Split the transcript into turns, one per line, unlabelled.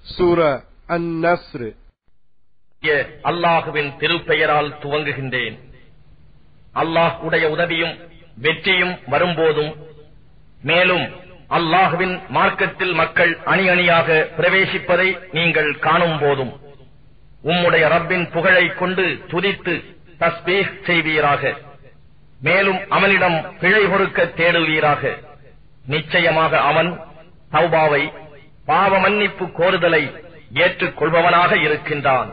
சூர அந்நஸ்ரு
அல்லாஹுவின் திருப்பெயரால் துவங்குகின்றேன். அல்லாஹ் உடைய உதவியும் வெற்றியும் வரும்போதும் மேலும் அல்லாஹுவின் மார்க்கத்தில் மக்கள் அணி அணியாக பிரவேசிப்பதை நீங்கள் காணும் போதும். உம்முடைய ரப்பின் புகழைக் கொண்டு துதித்து தஸ்பீஹ் செய்வீராக. மேலும் அவனிடம் பிழை பொறுக்க தேடுவீராக. நிச்சயமாக அவன் தௌபாவை பாவ மன்னிப்பு கோருதலை ஏற்றுக்கொள்பவனாக இருக்கின்றான்.